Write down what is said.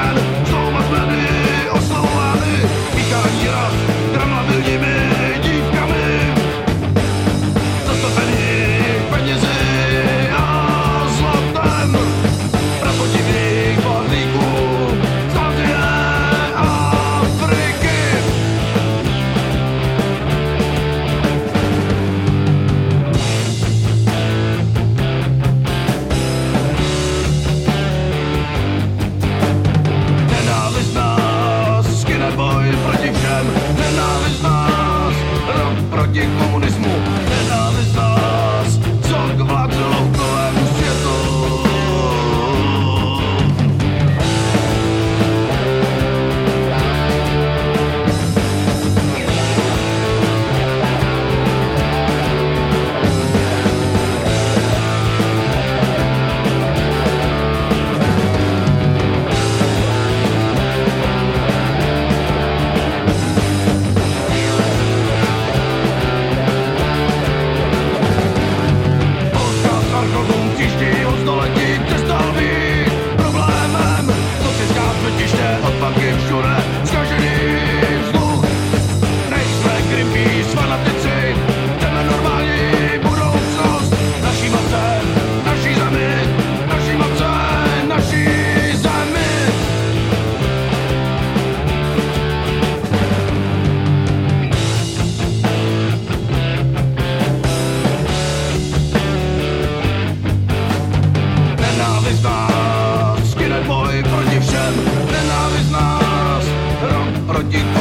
trying to boy. I'll up. oye